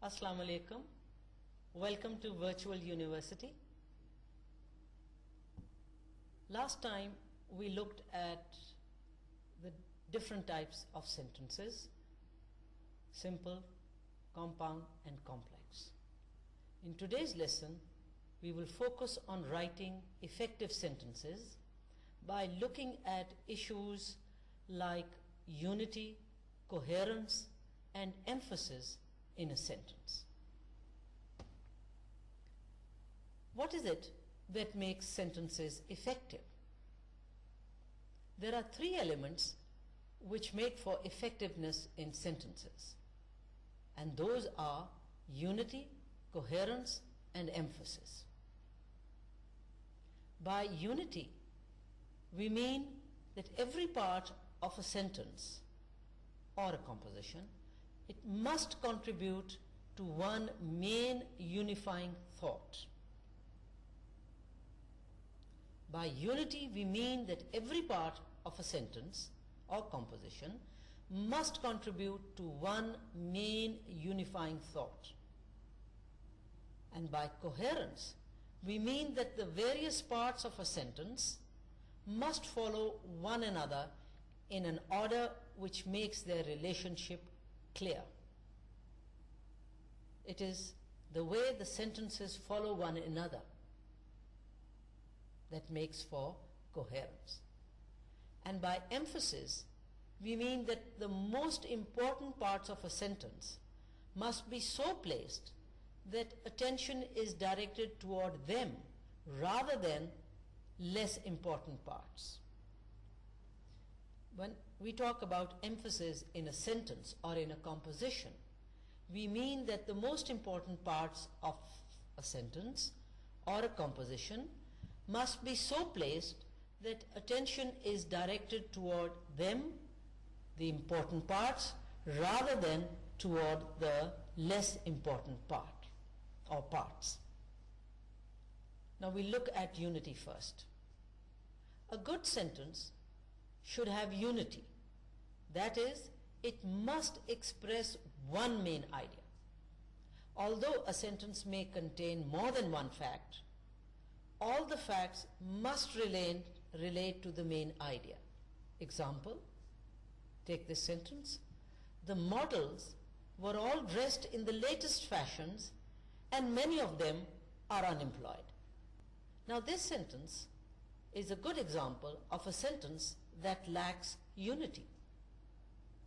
Assalamu alaikum. Welcome to Virtual University. Last time we looked at the different types of sentences: simple, compound and complex. In today's lesson we will focus on writing effective sentences by looking at issues like unity, coherence and emphasis in a sentence. What is it that makes sentences effective? There are three elements which make for effectiveness in sentences, and those are unity, coherence, and emphasis. By unity, we mean that every part of a sentence or a composition it must contribute to one main unifying thought. By unity we mean that every part of a sentence or composition must contribute to one main unifying thought. And by coherence we mean that the various parts of a sentence must follow one another in an order which makes their relationship clear. It is the way the sentences follow one another that makes for coherence. And by emphasis, we mean that the most important parts of a sentence must be so placed that attention is directed toward them rather than less important parts. When we talk about emphasis in a sentence or in a composition, we mean that the most important parts of a sentence or a composition must be so placed that attention is directed toward them, the important parts, rather than toward the less important part or parts. Now we look at unity first. A good sentence should have unity that is it must express one main idea although a sentence may contain more than one fact all the facts must relate relate to the main idea example take this sentence the models were all dressed in the latest fashions and many of them are unemployed now this sentence is a good example of a sentence that lacks unity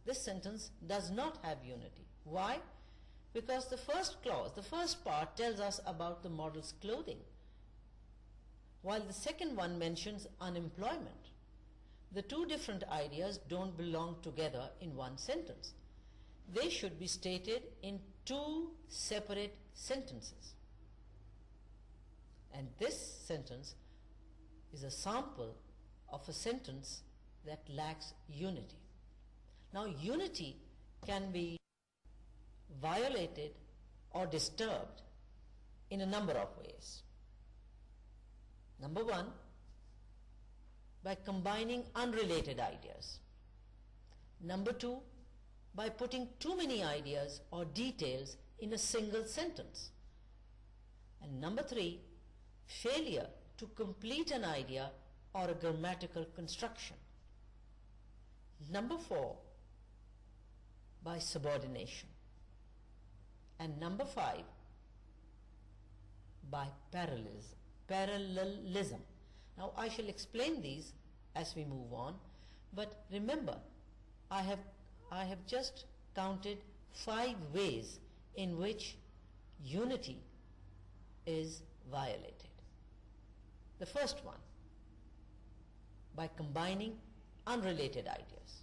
this sentence does not have unity. Why? Because the first clause, the first part tells us about the model's clothing, while the second one mentions unemployment. The two different ideas don't belong together in one sentence. They should be stated in two separate sentences. And this sentence is a sample of a sentence that lacks unity. Now, unity can be violated or disturbed in a number of ways. Number one, by combining unrelated ideas. Number two, by putting too many ideas or details in a single sentence. And number three, failure to complete an idea or a grammatical construction. Number four, by subordination and number five by parallelism parallelism now I shall explain these as we move on but remember I have I have just counted five ways in which unity is violated the first one by combining unrelated ideas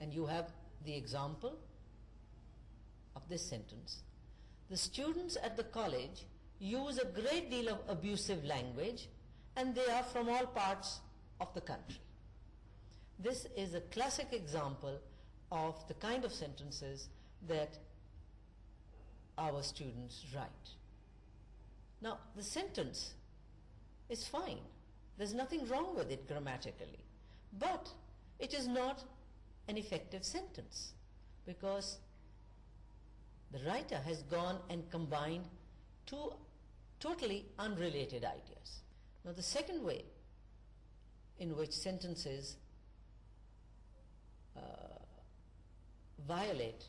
and you have the example of this sentence. The students at the college use a great deal of abusive language and they are from all parts of the country. This is a classic example of the kind of sentences that our students write. Now, the sentence is fine. There's nothing wrong with it grammatically. But it is not an effective sentence because the writer has gone and combined two totally unrelated ideas. Now, the second way in which sentences uh, violate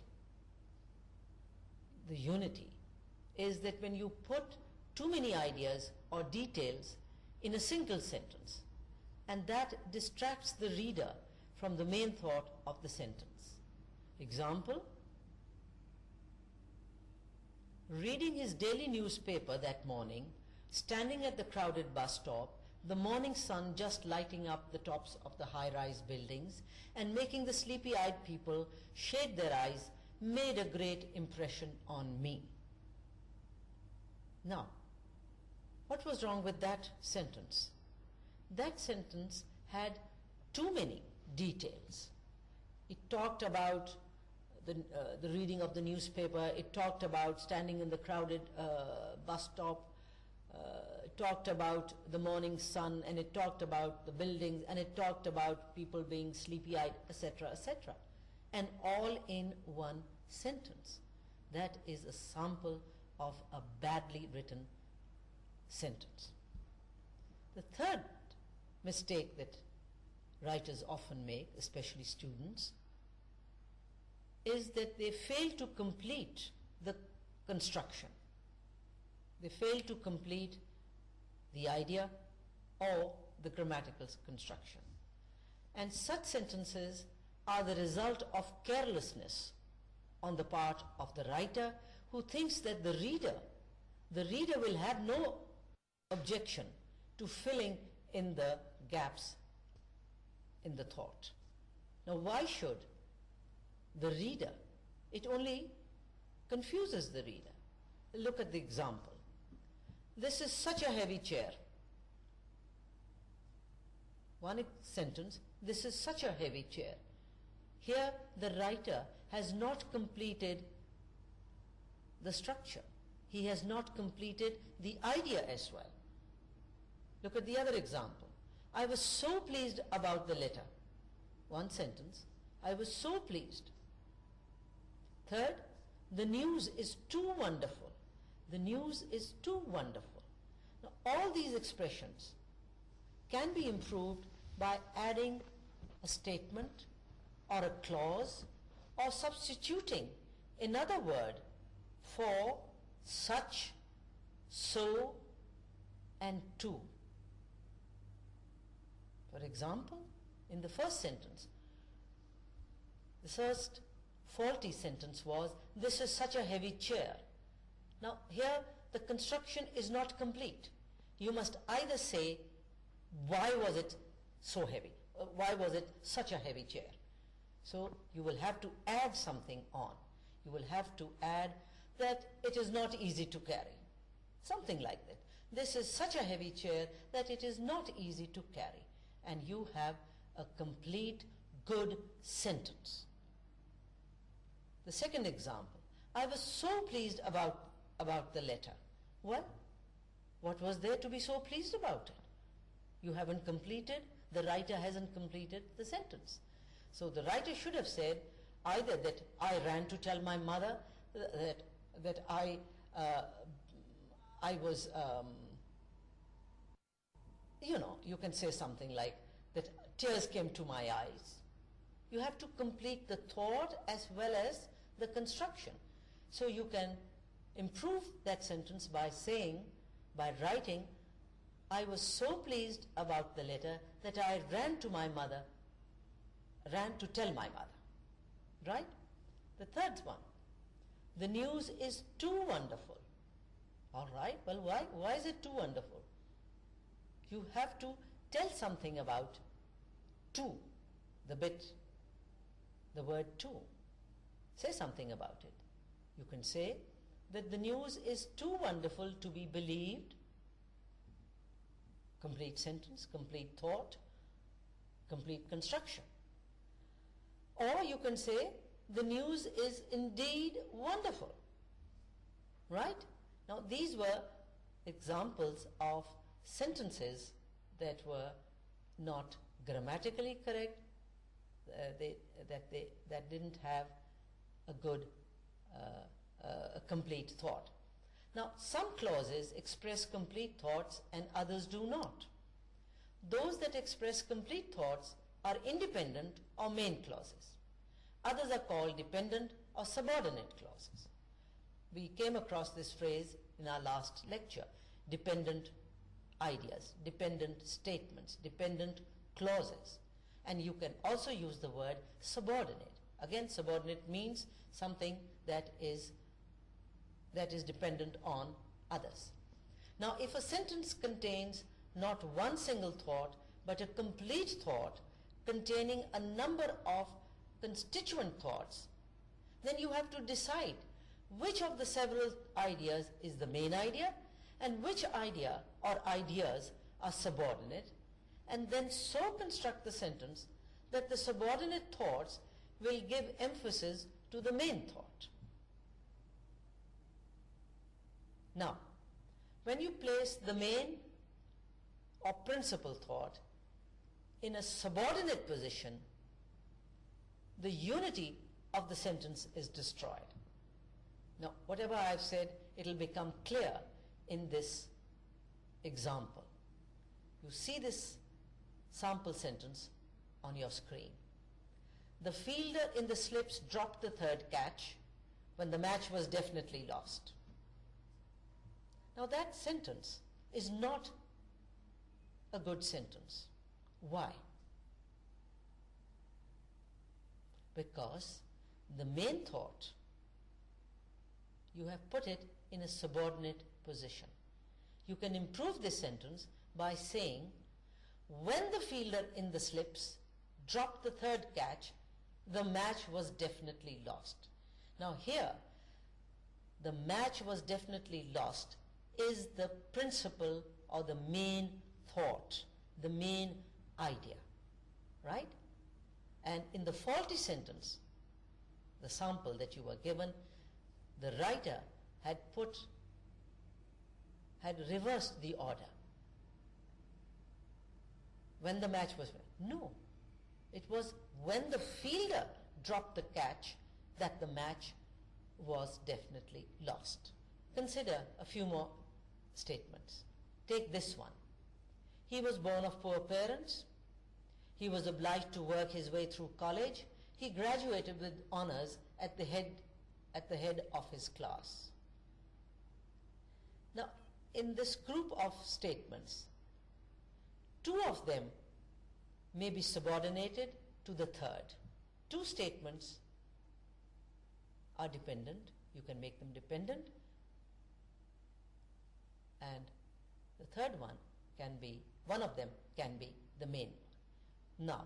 the unity is that when you put too many ideas or details in a single sentence and that distracts the reader from the main thought of the sentence. Example Reading his daily newspaper that morning, standing at the crowded bus stop, the morning sun just lighting up the tops of the high-rise buildings and making the sleepy-eyed people shade their eyes made a great impression on me. Now, what was wrong with that sentence? That sentence had too many details. It talked about the, uh, the reading of the newspaper, it talked about standing in the crowded uh, bus stop, uh, it talked about the morning sun, and it talked about the buildings, and it talked about people being sleepy eyed, etc., etc. And all in one sentence. That is a sample of a badly written sentence. The third mistake that writers often make, especially students, is that they fail to complete the construction. They fail to complete the idea or the grammatical construction. And such sentences are the result of carelessness on the part of the writer who thinks that the reader, the reader will have no objection to filling in the gaps in the thought. Now, why should the reader? It only confuses the reader. Look at the example. This is such a heavy chair. One sentence, this is such a heavy chair. Here, the writer has not completed the structure. He has not completed the idea as well. Look at the other example. I was so pleased about the letter. One sentence. I was so pleased. Third, the news is too wonderful. The news is too wonderful. Now, all these expressions can be improved by adding a statement or a clause or substituting another word for such, so, and too. For example, in the first sentence, the first faulty sentence was, this is such a heavy chair. Now here, the construction is not complete. You must either say, why was it so heavy? Uh, why was it such a heavy chair? So you will have to add something on. You will have to add that it is not easy to carry. Something like that. This is such a heavy chair that it is not easy to carry and you have a complete good sentence. The second example, I was so pleased about, about the letter. Well, what was there to be so pleased about it? You haven't completed, the writer hasn't completed the sentence. So the writer should have said either that I ran to tell my mother that, that I, uh, I was um, you know, you can say something like that tears came to my eyes. You have to complete the thought as well as the construction. So you can improve that sentence by saying, by writing, I was so pleased about the letter that I ran to my mother, ran to tell my mother. Right? The third one. The news is too wonderful. All right, well, why, why is it too wonderful? you have to tell something about to, the bit, the word to. Say something about it. You can say that the news is too wonderful to be believed. Complete sentence, complete thought, complete construction. Or you can say, the news is indeed wonderful. Right? Now these were examples of sentences that were not grammatically correct, uh, they, that, they, that didn't have a good, uh, uh, a complete thought. Now, some clauses express complete thoughts and others do not. Those that express complete thoughts are independent or main clauses. Others are called dependent or subordinate clauses. We came across this phrase in our last lecture, dependent ideas, dependent statements, dependent clauses. And you can also use the word subordinate. Again, subordinate means something that is, that is dependent on others. Now, if a sentence contains not one single thought, but a complete thought containing a number of constituent thoughts, then you have to decide which of the several ideas is the main idea and which idea or ideas are subordinate, and then so construct the sentence that the subordinate thoughts will give emphasis to the main thought. Now, when you place the main or principal thought in a subordinate position, the unity of the sentence is destroyed. Now, whatever I've said, it'll become clear in this example. You see this sample sentence on your screen. The fielder in the slips dropped the third catch when the match was definitely lost. Now that sentence is not a good sentence. Why? Because the main thought, you have put it in a subordinate position you can improve this sentence by saying when the fielder in the slips dropped the third catch the match was definitely lost now here the match was definitely lost is the principle or the main thought the main idea right and in the faulty sentence the sample that you were given the writer had put had reversed the order when the match was won. No. It was when the fielder dropped the catch that the match was definitely lost. Consider a few more statements. Take this one. He was born of poor parents. He was obliged to work his way through college. He graduated with honors at the head, at the head of his class in this group of statements, two of them may be subordinated to the third. Two statements are dependent, you can make them dependent, and the third one can be, one of them can be the main. Now,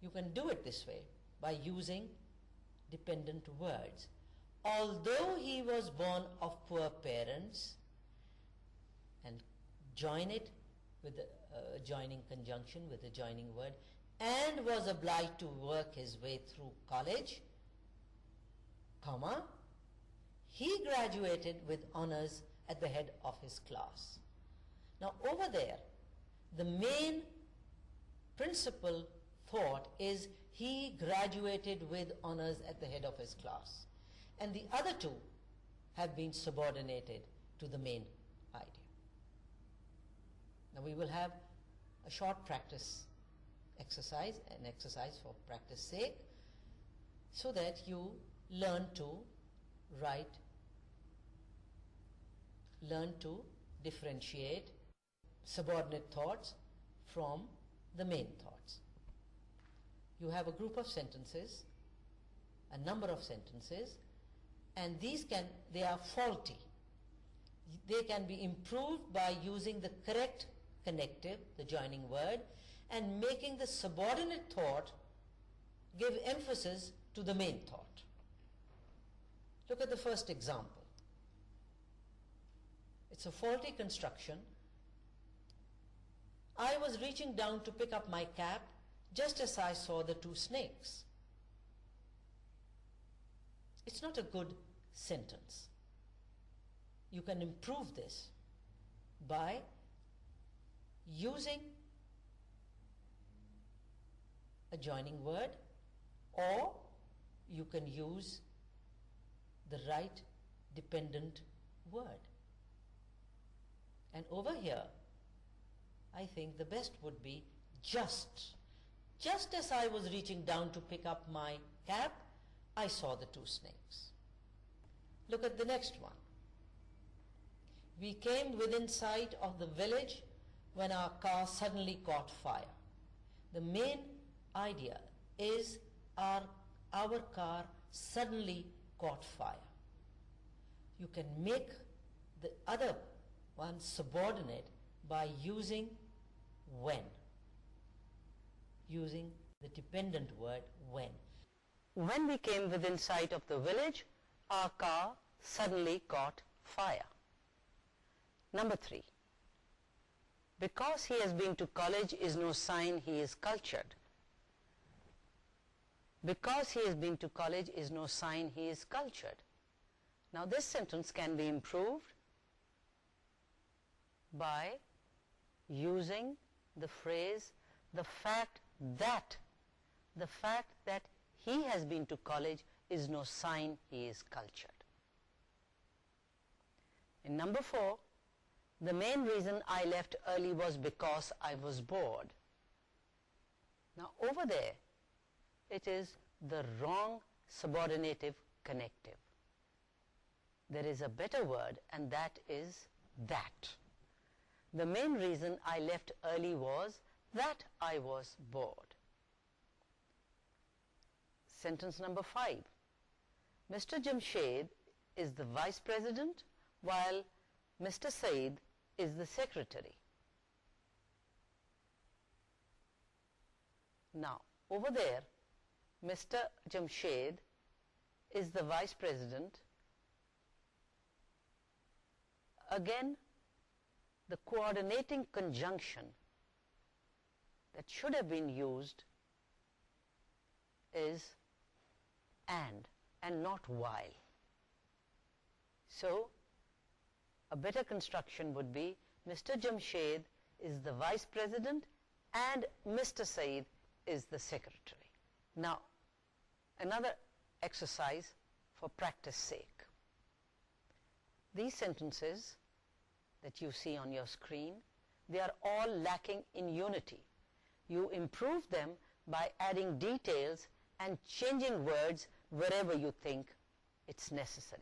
you can do it this way by using dependent words. Although he was born of poor parents, and join it with a uh, joining conjunction with the joining word and was obliged to work his way through college comma he graduated with honors at the head of his class now over there the main principle thought is he graduated with honors at the head of his class and the other two have been subordinated to the main now we will have a short practice exercise, an exercise for practice sake, so that you learn to write, learn to differentiate subordinate thoughts from the main thoughts. You have a group of sentences, a number of sentences, and these can, they are faulty. They can be improved by using the correct connective, the joining word, and making the subordinate thought give emphasis to the main thought. Look at the first example. It's a faulty construction. I was reaching down to pick up my cap just as I saw the two snakes. It's not a good sentence. You can improve this by using a joining word or you can use the right dependent word. And over here, I think the best would be just. Just as I was reaching down to pick up my cap, I saw the two snakes. Look at the next one. We came within sight of the village when our car suddenly caught fire. The main idea is our, our car suddenly caught fire. You can make the other one subordinate by using when. Using the dependent word when. When we came within sight of the village, our car suddenly caught fire. Number three because he has been to college is no sign he is cultured because he has been to college is no sign he is cultured now this sentence can be improved by using the phrase the fact that the fact that he has been to college is no sign he is cultured in number four. The main reason I left early was because I was bored. Now over there, it is the wrong subordinative connective. There is a better word and that is that. The main reason I left early was that I was bored. Sentence number five. Mr. Jim Jamshed is the vice president while Mr. Said is the secretary. Now, over there, Mr. Jamshed is the vice president. Again, the coordinating conjunction that should have been used is and and not while. So, a better construction would be Mr. Jamshed is the Vice President and Mr. Saeed is the Secretary. Now, another exercise for practice sake. These sentences that you see on your screen, they are all lacking in unity. You improve them by adding details and changing words wherever you think it's necessary.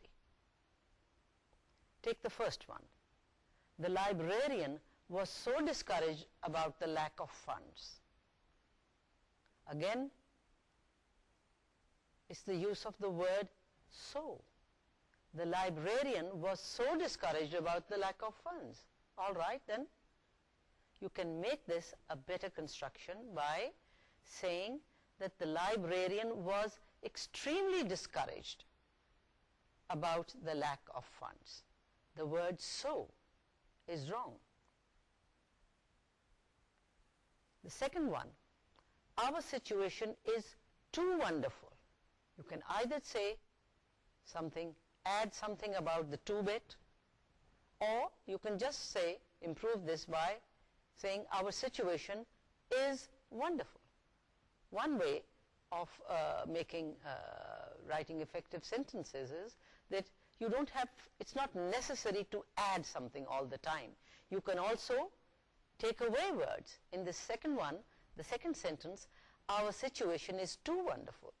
Take the first one. The librarian was so discouraged about the lack of funds. Again, it's the use of the word so. The librarian was so discouraged about the lack of funds. All right, then. You can make this a better construction by saying that the librarian was extremely discouraged about the lack of funds the word so is wrong. The second one, our situation is too wonderful. You can either say something, add something about the two bit, or you can just say, improve this by saying our situation is wonderful. One way of uh, making uh, writing effective sentences is that you don't have it's not necessary to add something all the time you can also take away words in the second one the second sentence our situation is too wonderful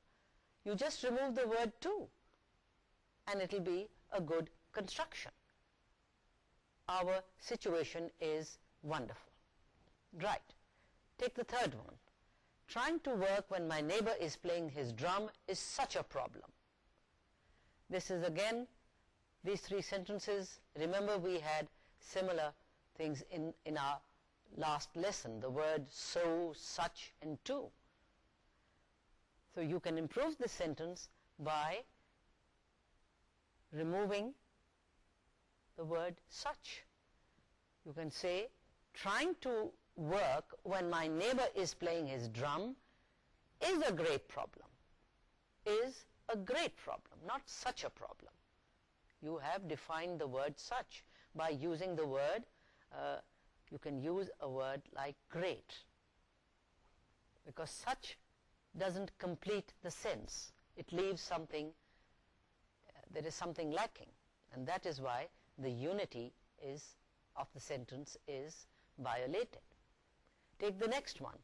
you just remove the word too and it'll be a good construction our situation is wonderful right take the third one trying to work when my neighbor is playing his drum is such a problem this is again these three sentences remember we had similar things in in our last lesson the word so such and "too." so you can improve the sentence by removing the word such you can say trying to work when my neighbor is playing his drum is a great problem is a great problem not such a problem you have defined the word such by using the word uh, you can use a word like great because such doesn't complete the sense it leaves something uh, there is something lacking and that is why the unity of the sentence is violated take the next one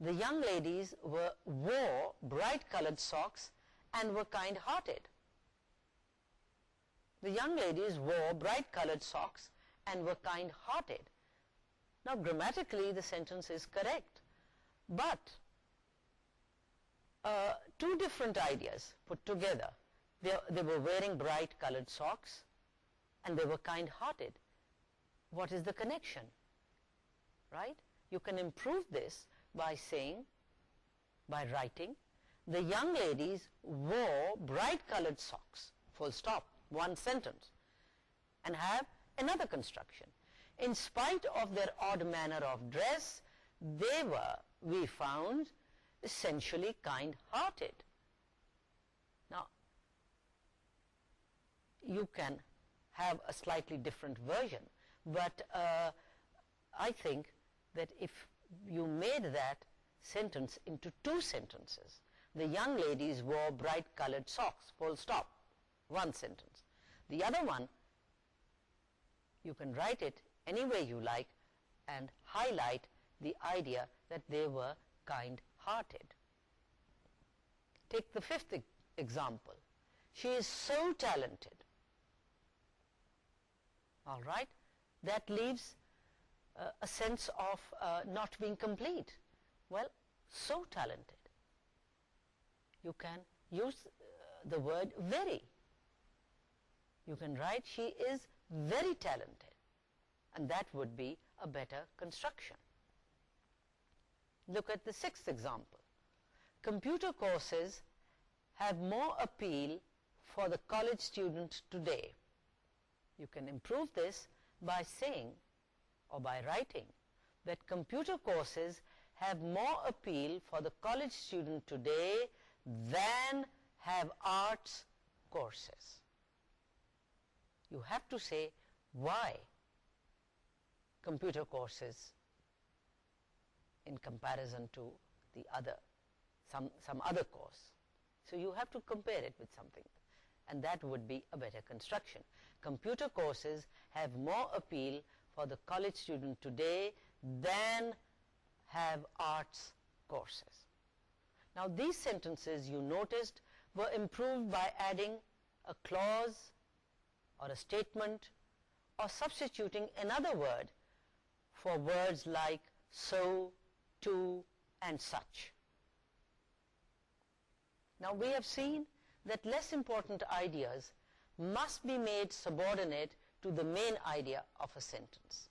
the young ladies were wore bright colored socks and were kind-hearted the young ladies wore bright colored socks and were kind-hearted. Now grammatically the sentence is correct, but uh, two different ideas put together. they were wearing bright colored socks and they were kind-hearted. What is the connection? Right? You can improve this by saying, by writing, the young ladies wore bright colored socks, full stop one sentence and have another construction. In spite of their odd manner of dress, they were, we found, essentially kind-hearted. Now, you can have a slightly different version, but uh, I think that if you made that sentence into two sentences, the young ladies wore bright-colored socks, full stop, one sentence the other one you can write it any way you like and highlight the idea that they were kind-hearted. Take the fifth example. She is so talented, all right, that leaves uh, a sense of uh, not being complete. Well, so talented. You can use uh, the word very you can write she is very talented and that would be a better construction look at the sixth example computer courses have more appeal for the college student today you can improve this by saying or by writing that computer courses have more appeal for the college student today than have arts courses you have to say why computer courses in comparison to the other some some other course so you have to compare it with something and that would be a better construction computer courses have more appeal for the college student today than have arts courses now these sentences you noticed were improved by adding a clause or a statement or substituting another word for words like so, to and such. Now we have seen that less important ideas must be made subordinate to the main idea of a sentence.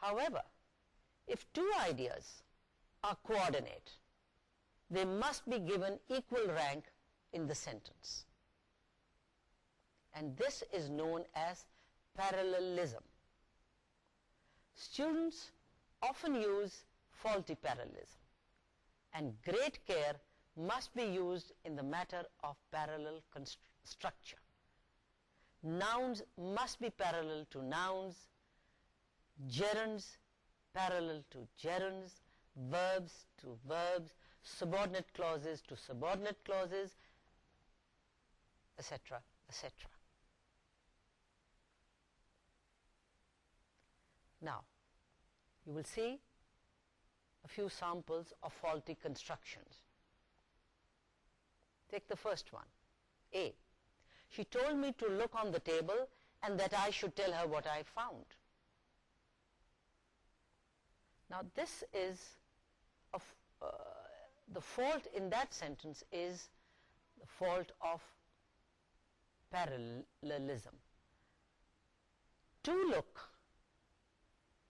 However, if two ideas are coordinate, they must be given equal rank in the sentence and this is known as parallelism. Students often use faulty parallelism, and great care must be used in the matter of parallel structure. Nouns must be parallel to nouns, gerunds parallel to gerunds, verbs to verbs, subordinate clauses to subordinate clauses, etc., etc. Now, you will see a few samples of faulty constructions. Take the first one. A. She told me to look on the table and that I should tell her what I found. Now, this is, uh, the fault in that sentence is the fault of parallelism to look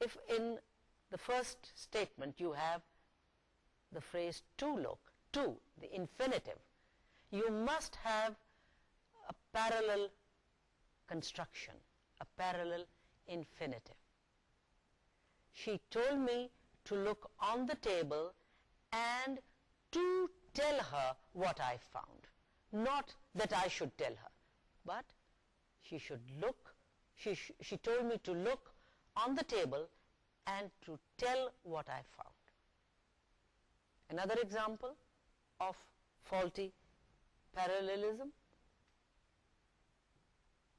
if in the first statement you have the phrase to look to the infinitive you must have a parallel construction a parallel infinitive she told me to look on the table and to tell her what I found not that I should tell her but she should look she she told me to look on the table and to tell what i found another example of faulty parallelism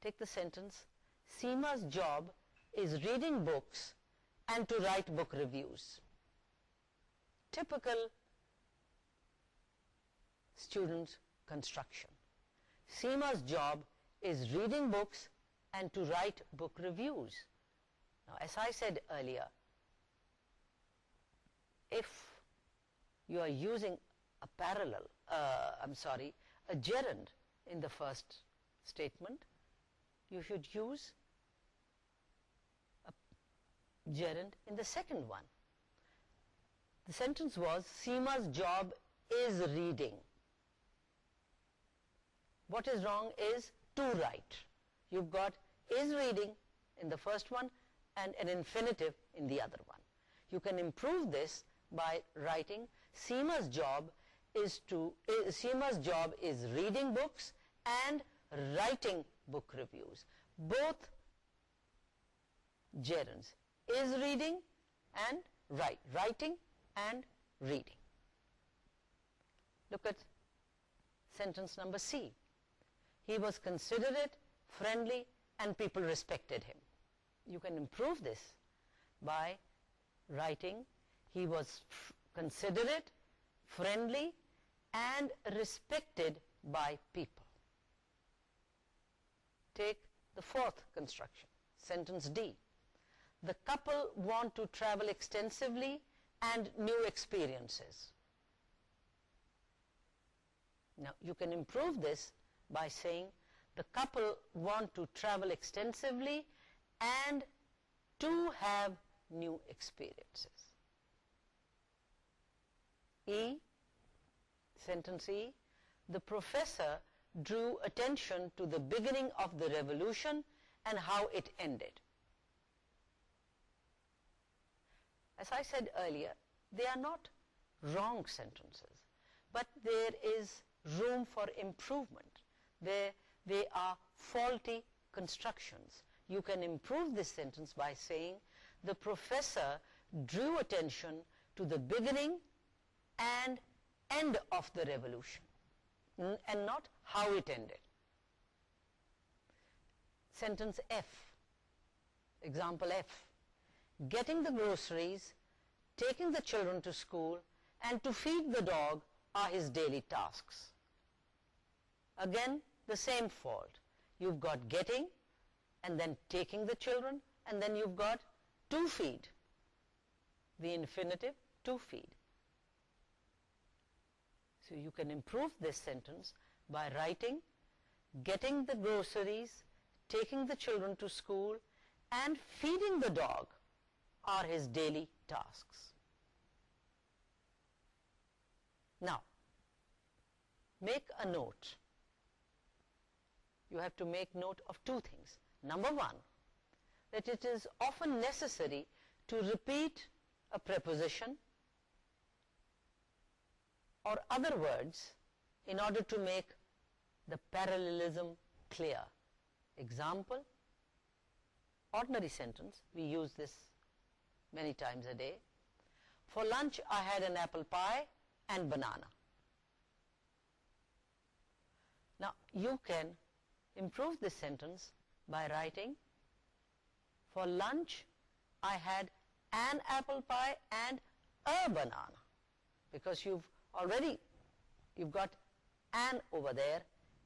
take the sentence seema's job is reading books and to write book reviews typical student construction seema's job is reading books and to write book reviews. Now, as I said earlier, if you are using a parallel, uh, I'm sorry, a gerund in the first statement, you should use a gerund in the second one. The sentence was, Seema's job is reading. What is wrong is, two right. You've got is reading in the first one and an infinitive in the other one. You can improve this by writing Seema's job is to uh, job is reading books and writing book reviews. Both gerunds is reading and write writing and reading. Look at sentence number C. He was considerate, friendly, and people respected him. You can improve this by writing, he was considerate, friendly, and respected by people. Take the fourth construction, sentence D. The couple want to travel extensively and new experiences. Now, you can improve this by saying the couple want to travel extensively and to have new experiences. E, sentence E, the professor drew attention to the beginning of the revolution and how it ended. As I said earlier, they are not wrong sentences, but there is room for improvement where they are faulty constructions. You can improve this sentence by saying, the professor drew attention to the beginning and end of the revolution and not how it ended. Sentence F, example F, getting the groceries, taking the children to school and to feed the dog are his daily tasks. Again, the same fault. You've got getting and then taking the children and then you've got to feed. The infinitive to feed. So you can improve this sentence by writing getting the groceries, taking the children to school and feeding the dog are his daily tasks. Now, make a note you have to make note of two things. Number one, that it is often necessary to repeat a preposition or other words in order to make the parallelism clear. Example, ordinary sentence, we use this many times a day. For lunch, I had an apple pie and banana. Now, you can improve this sentence by writing for lunch I had an apple pie and a banana because you've already you've got an over there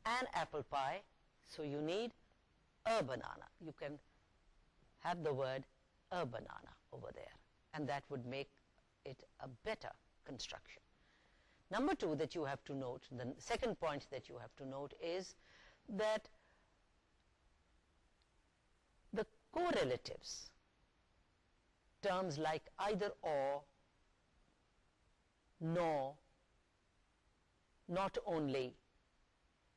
an apple pie so you need a banana you can have the word a banana over there and that would make it a better construction number two that you have to note the second point that you have to note is that the correlatives, terms like either or, nor, not only,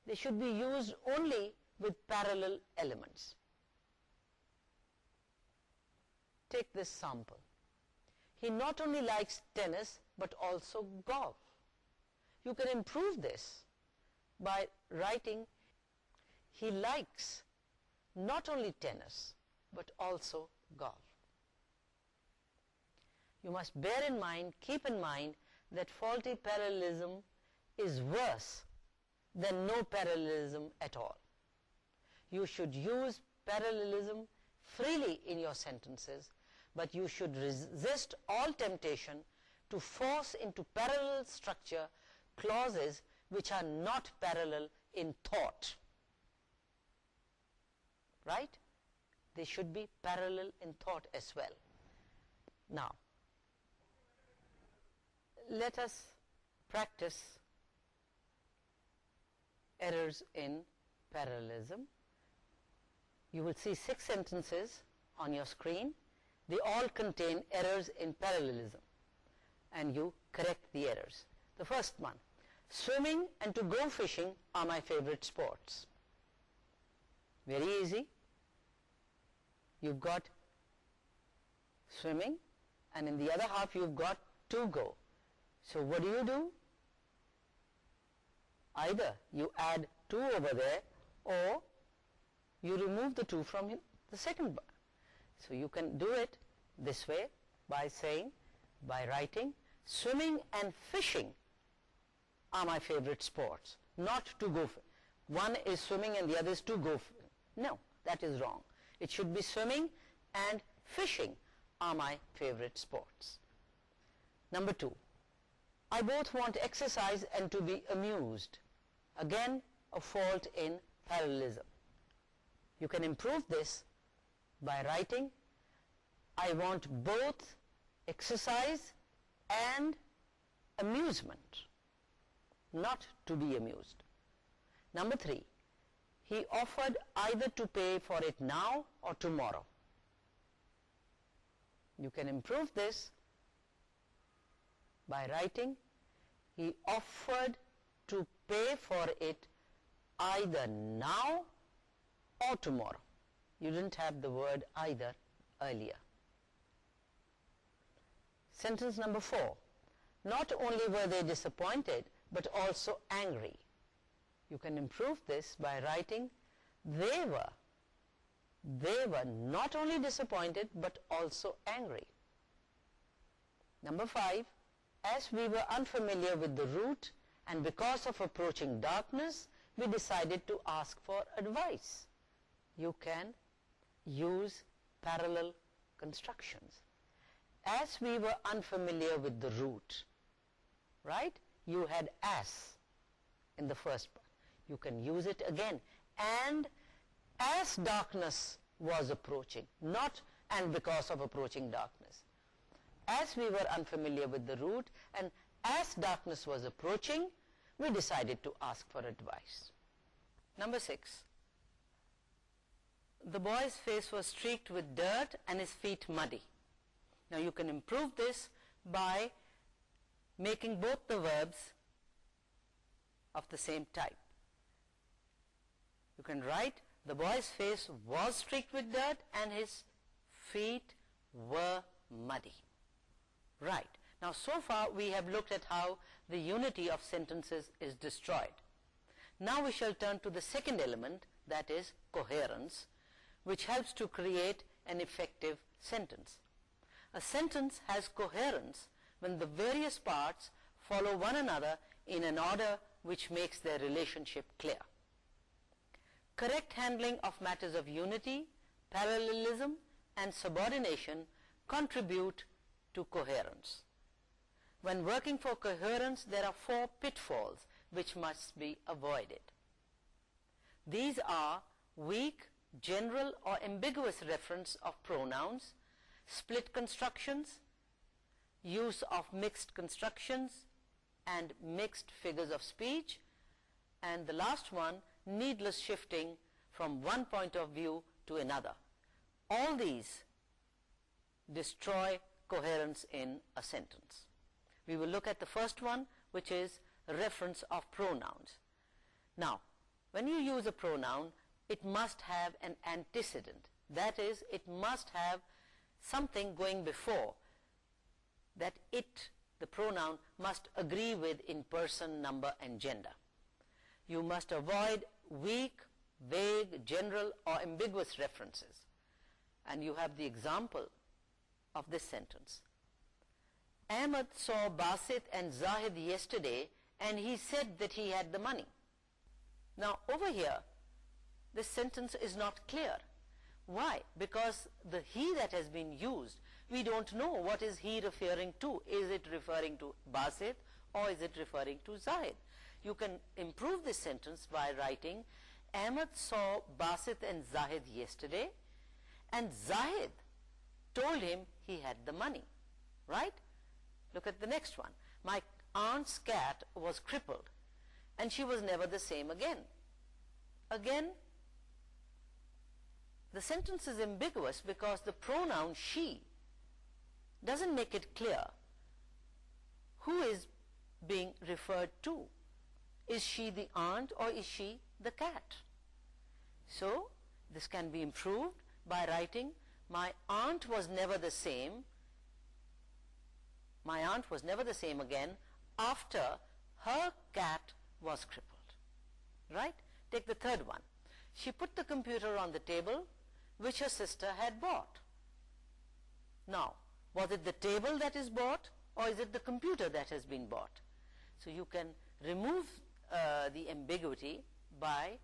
they should be used only with parallel elements. Take this sample. He not only likes tennis but also golf. You can improve this by writing he likes not only tennis but also golf. You must bear in mind, keep in mind that faulty parallelism is worse than no parallelism at all. You should use parallelism freely in your sentences, but you should resist all temptation to force into parallel structure clauses which are not parallel in thought right they should be parallel in thought as well now let us practice errors in parallelism you will see six sentences on your screen they all contain errors in parallelism and you correct the errors the first one swimming and to go fishing are my favorite sports very easy you've got swimming and in the other half you've got to go. So what do you do? Either you add two over there or you remove the two from the second bar. So you can do it this way by saying, by writing, swimming and fishing are my favorite sports, not to go. One is swimming and the other is to go. No, that is wrong it should be swimming and fishing are my favorite sports number two I both want exercise and to be amused again a fault in parallelism you can improve this by writing I want both exercise and amusement not to be amused number three he offered either to pay for it now or tomorrow. You can improve this by writing, he offered to pay for it either now or tomorrow. You didn't have the word either earlier. Sentence number four, not only were they disappointed but also angry you can improve this by writing they were they were not only disappointed but also angry number five as we were unfamiliar with the route and because of approaching darkness we decided to ask for advice you can use parallel constructions as we were unfamiliar with the route right you had as in the first part you can use it again and as darkness was approaching not and because of approaching darkness as we were unfamiliar with the route and as darkness was approaching we decided to ask for advice number six the boy's face was streaked with dirt and his feet muddy now you can improve this by making both the verbs of the same type you can write the boy's face was streaked with dirt and his feet were muddy right now so far we have looked at how the unity of sentences is destroyed now we shall turn to the second element that is coherence which helps to create an effective sentence a sentence has coherence when the various parts follow one another in an order which makes their relationship clear correct handling of matters of unity, parallelism and subordination contribute to coherence. When working for coherence, there are four pitfalls which must be avoided. These are weak, general or ambiguous reference of pronouns, split constructions, use of mixed constructions and mixed figures of speech, and the last one, needless shifting from one point of view to another. All these destroy coherence in a sentence. We will look at the first one which is reference of pronouns. Now when you use a pronoun it must have an antecedent that is it must have something going before that it the pronoun must agree with in person number and gender. You must avoid weak, vague, general or ambiguous references. And you have the example of this sentence. Ahmad saw Basit and Zahid yesterday and he said that he had the money. Now over here, this sentence is not clear. Why? Because the he that has been used, we don't know what is he referring to. Is it referring to Basit or is it referring to Zahid? you can improve this sentence by writing Ahmed saw Basit and Zahid yesterday and Zahid told him he had the money right look at the next one my aunt's cat was crippled and she was never the same again again the sentence is ambiguous because the pronoun she doesn't make it clear who is being referred to is she the aunt or is she the cat so this can be improved by writing my aunt was never the same my aunt was never the same again after her cat was crippled right take the third one she put the computer on the table which her sister had bought now was it the table that is bought or is it the computer that has been bought so you can remove uh, the ambiguity by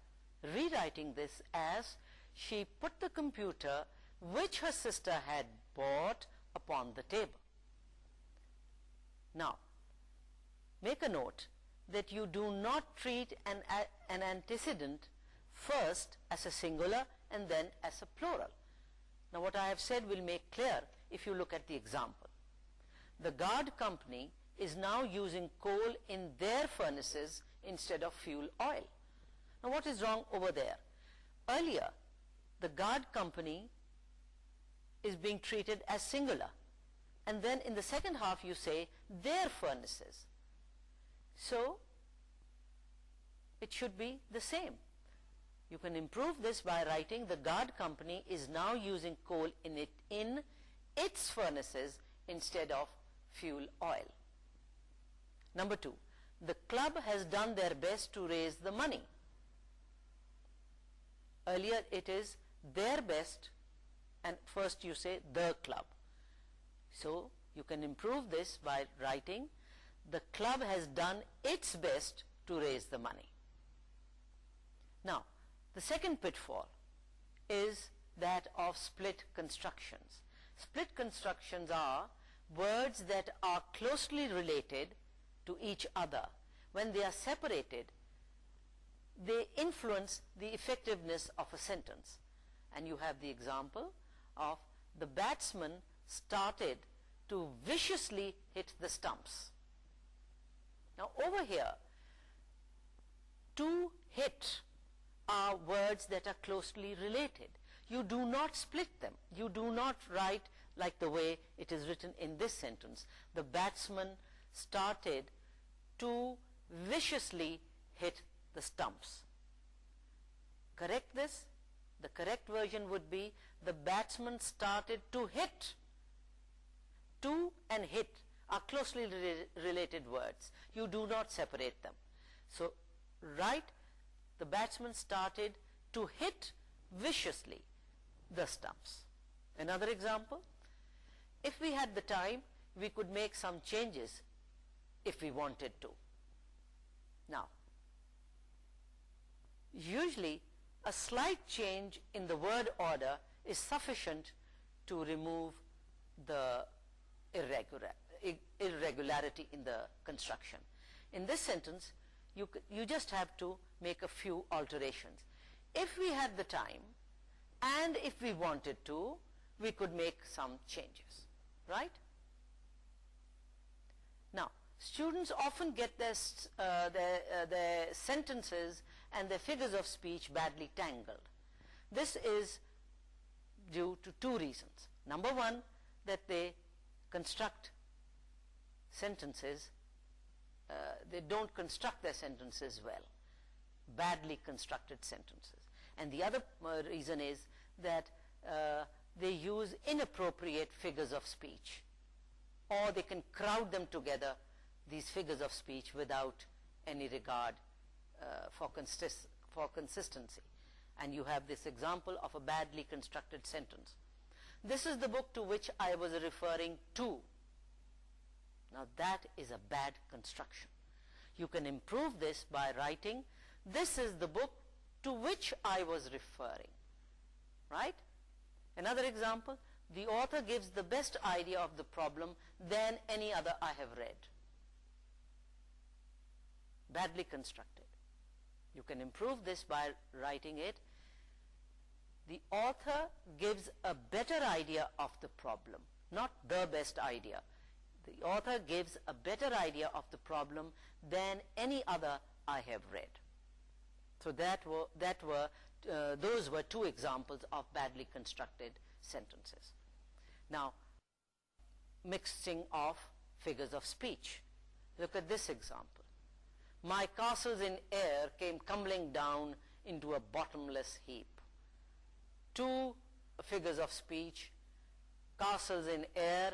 rewriting this as she put the computer which her sister had bought upon the table. Now, make a note that you do not treat an, an antecedent first as a singular and then as a plural. Now what I have said will make clear if you look at the example. The guard company is now using coal in their furnaces instead of fuel oil. Now what is wrong over there? Earlier, the guard company is being treated as singular. And then in the second half you say, their furnaces. So, it should be the same. You can improve this by writing, the guard company is now using coal in, it, in its furnaces instead of fuel oil. Number two, the club has done their best to raise the money earlier it is their best and first you say the club so you can improve this by writing the club has done its best to raise the money now the second pitfall is that of split constructions split constructions are words that are closely related to each other. When they are separated, they influence the effectiveness of a sentence. And you have the example of the batsman started to viciously hit the stumps. Now over here, to hit are words that are closely related. You do not split them. You do not write like the way it is written in this sentence. The batsman started to viciously hit the stumps. Correct this? The correct version would be the batsman started to hit. To and hit are closely related words. You do not separate them. So right the batsman started to hit viciously the stumps. Another example, if we had the time, we could make some changes if we wanted to. Now, usually a slight change in the word order is sufficient to remove the irregular, irregularity in the construction. In this sentence, you, you just have to make a few alterations. If we had the time and if we wanted to, we could make some changes, right? Now, students often get uh, uh, their, sentences and their figures of speech badly tangled. This is due to two reasons. Number one, that they construct sentences, uh, they don't construct their sentences well, badly constructed sentences. And the other reason is that they use inappropriate figures of speech or they can crowd them together these figures of speech without any regard uh, for, consistency. And you have this example of a badly constructed sentence. This is the book to which I was referring too. Now that is a bad construction. You can improve this by writing, this is the book to which I was referring. Right? Another example, the author gives the best idea of the problem than any other I have read badly constructed. You can improve this by writing it. The author gives a better idea of the problem, not the best idea. The author gives a better idea of the problem than any other I have read. So that were, that were, uh, those were two examples of badly constructed sentences. Now, mixing of figures of speech. Look at this example my castles in air came crumbling down into a bottomless heap. Two figures of speech, castles in air,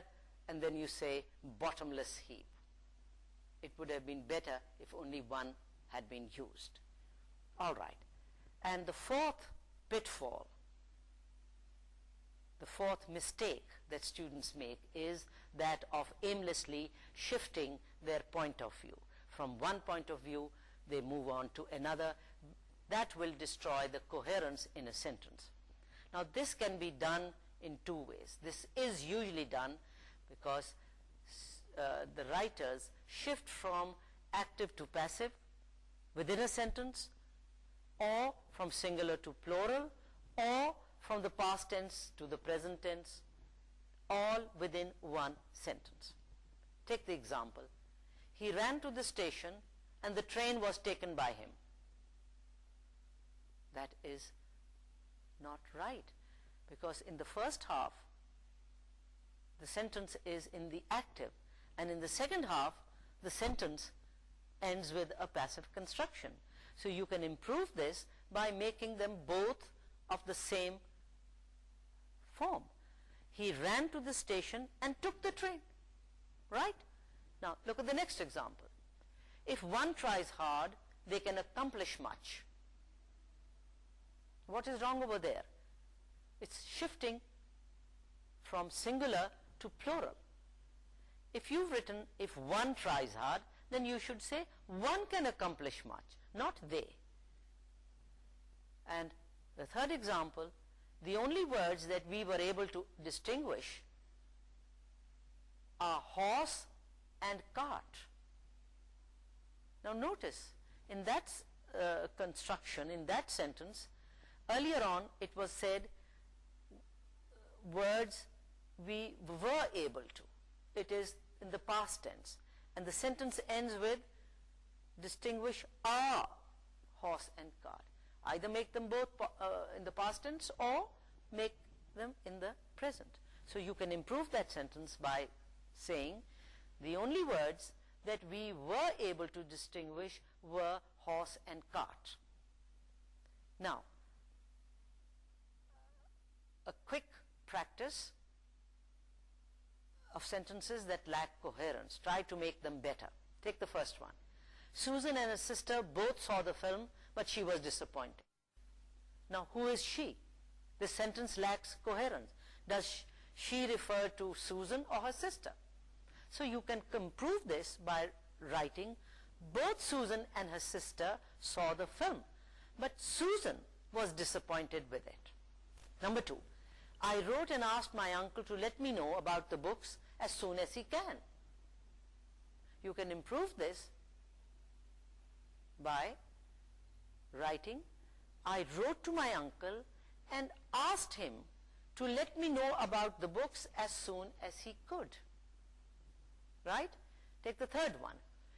and then you say bottomless heap. It would have been better if only one had been used. All right. And the fourth pitfall, the fourth mistake that students make is that of aimlessly shifting their point of view from one point of view, they move on to another. That will destroy the coherence in a sentence. Now, this can be done in two ways. This is usually done because uh, the writers shift from active to passive within a sentence, or from singular to plural, or from the past tense to the present tense, all within one sentence. Take the example he ran to the station and the train was taken by him. That is not right because in the first half the sentence is in the active and in the second half the sentence ends with a passive construction. So you can improve this by making them both of the same form. He ran to the station and took the train, right? Now, look at the next example. If one tries hard, they can accomplish much. What is wrong over there? It's shifting from singular to plural. If you've written, if one tries hard, then you should say, one can accomplish much, not they. And the third example, the only words that we were able to distinguish are horse and cart. Now notice, in that uh, construction, in that sentence, earlier on it was said words we were able to. It is in the past tense. And the sentence ends with distinguish our horse and cart. Either make them both uh, in the past tense or make them in the present. So you can improve that sentence by saying, the only words that we were able to distinguish were horse and cart. Now, a quick practice of sentences that lack coherence. Try to make them better. Take the first one. Susan and her sister both saw the film, but she was disappointed. Now, who is she? The sentence lacks coherence. Does she refer to Susan or her sister? So you can prove this by writing, both Susan and her sister saw the film, but Susan was disappointed with it. Number two, I wrote and asked my uncle to let me know about the books as soon as he can. You can improve this by writing, I wrote to my uncle and asked him to let me know about the books as soon as he could right? Take the third one.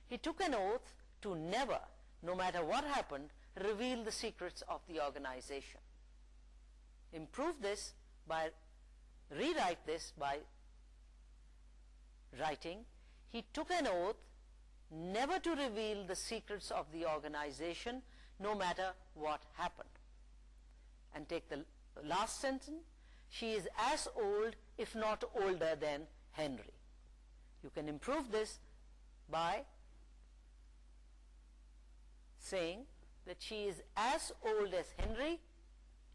He took an oath to never, no matter what happened, reveal the secrets of the organization. Improve this by, rewriting this by writing, he took an oath never to reveal the secrets of the organization, no matter what happened. And take the last sentence, she is as old, if not older than Henry you can improve this by saying that she is as old as Henry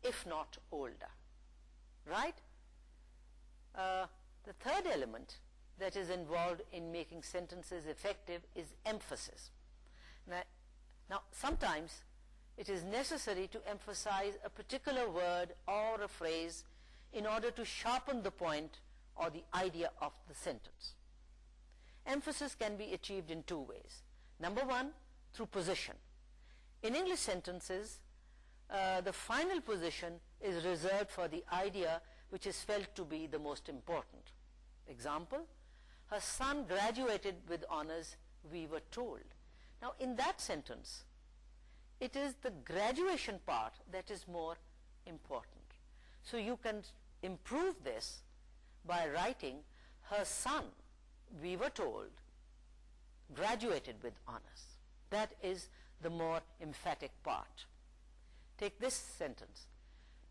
if not older right uh, the third element that is involved in making sentences effective is emphasis now sometimes it is necessary to emphasize a particular word or a phrase in order to sharpen the point or the idea of the sentence emphasis can be achieved in two ways. Number one, through position. In English sentences, uh, the final position is reserved for the idea which is felt to be the most important. Example, her son graduated with honors, we were told. Now, in that sentence, it is the graduation part that is more important. So, you can improve this by writing, her son we were told, graduated with honors. That is the more emphatic part. Take this sentence.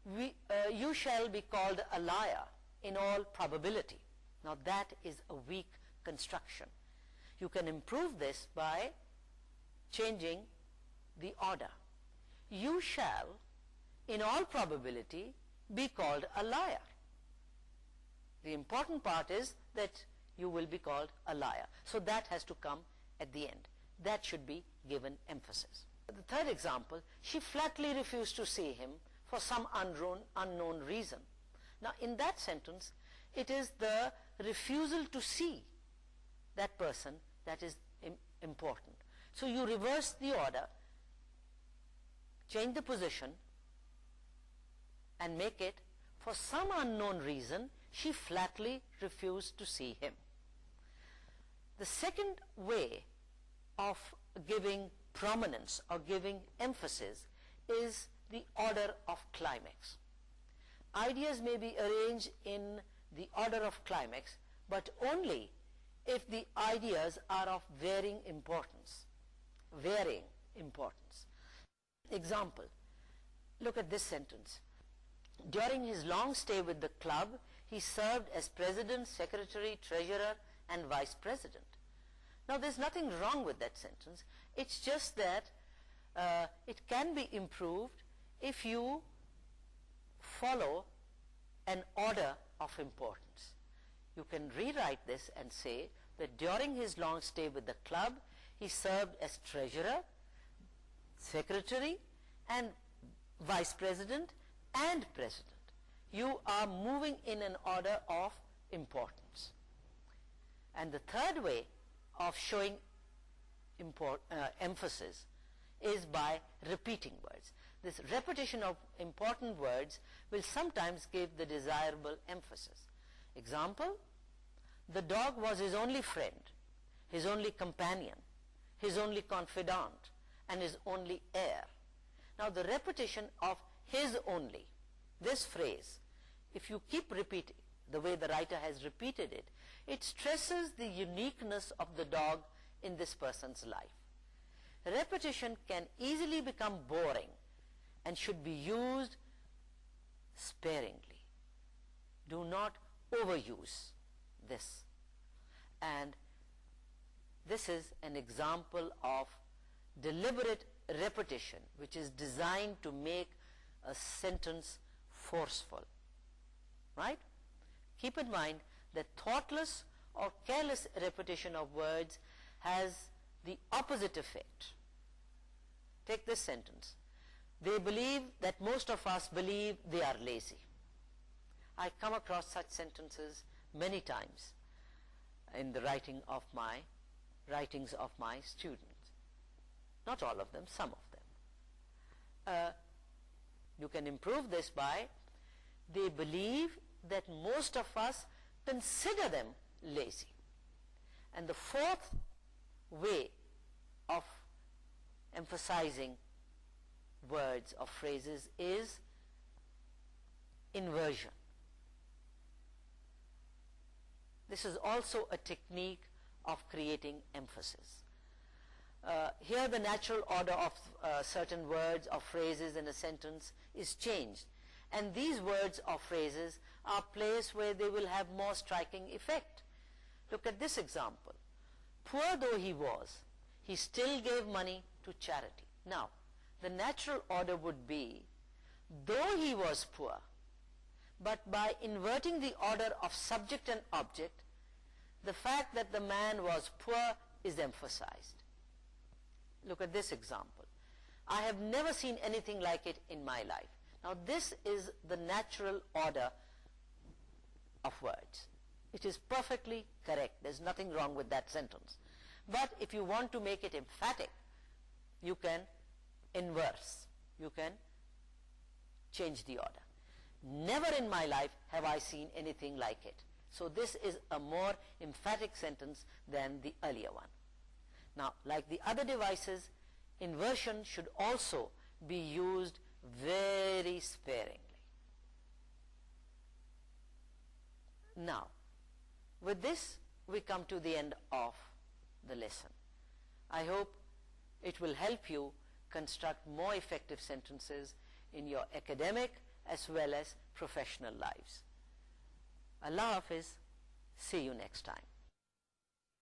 Uh, you shall be called a liar in all probability. Now that is a weak construction. You can improve this by changing the order. You shall, in all probability, be called a liar. The important part is that you will be called a liar. So that has to come at the end. That should be given emphasis. The third example, she flatly refused to see him for some unknown, unknown reason. Now in that sentence, it is the refusal to see that person that is important. So you reverse the order, change the position and make it for some unknown reason she flatly refused to see him. The second way of giving prominence or giving emphasis is the order of climax. Ideas may be arranged in the order of climax but only if the ideas are of varying importance, varying importance. Example, look at this sentence. During his long stay with the club, he served as president, secretary, treasurer, and vice president. Now, there's nothing wrong with that sentence. It's just that uh, it can be improved if you follow an order of importance. You can rewrite this and say that during his long stay with the club, he served as treasurer, secretary, and vice president, and president. You are moving in an order of importance. And the third way of showing uh, emphasis is by repeating words. This repetition of important words will sometimes give the desirable emphasis. Example, the dog was his only friend, his only companion, his only confidant, and his only heir. Now the repetition of his only, this phrase, if you keep repeating the way the writer has repeated it, it stresses the uniqueness of the dog in this person's life. Repetition can easily become boring and should be used sparingly. Do not overuse this. And this is an example of deliberate repetition which is designed to make a sentence forceful. Right? Keep in mind the thoughtless or careless repetition of words has the opposite effect. Take this sentence. They believe that most of us believe they are lazy. I come across such sentences many times in the writing of my writings of my students. Not all of them, some of them. Uh, you can improve this by they believe that most of us consider them lazy. And the fourth way of emphasizing words or phrases is inversion. This is also a technique of creating emphasis. Uh, here the natural order of uh, certain words or phrases in a sentence is changed. And these words or phrases a place where they will have more striking effect. Look at this example. Poor though he was, he still gave money to charity. Now, the natural order would be, though he was poor, but by inverting the order of subject and object, the fact that the man was poor is emphasized. Look at this example. I have never seen anything like it in my life. Now this is the natural order of words. It is perfectly correct. There's nothing wrong with that sentence. But if you want to make it emphatic, you can inverse. You can change the order. Never in my life have I seen anything like it. So this is a more emphatic sentence than the earlier one. Now, like the other devices, inversion should also be used very sparingly. now with this we come to the end of the lesson I hope it will help you construct more effective sentences in your academic as well as professional lives Allah Hafiz see you next time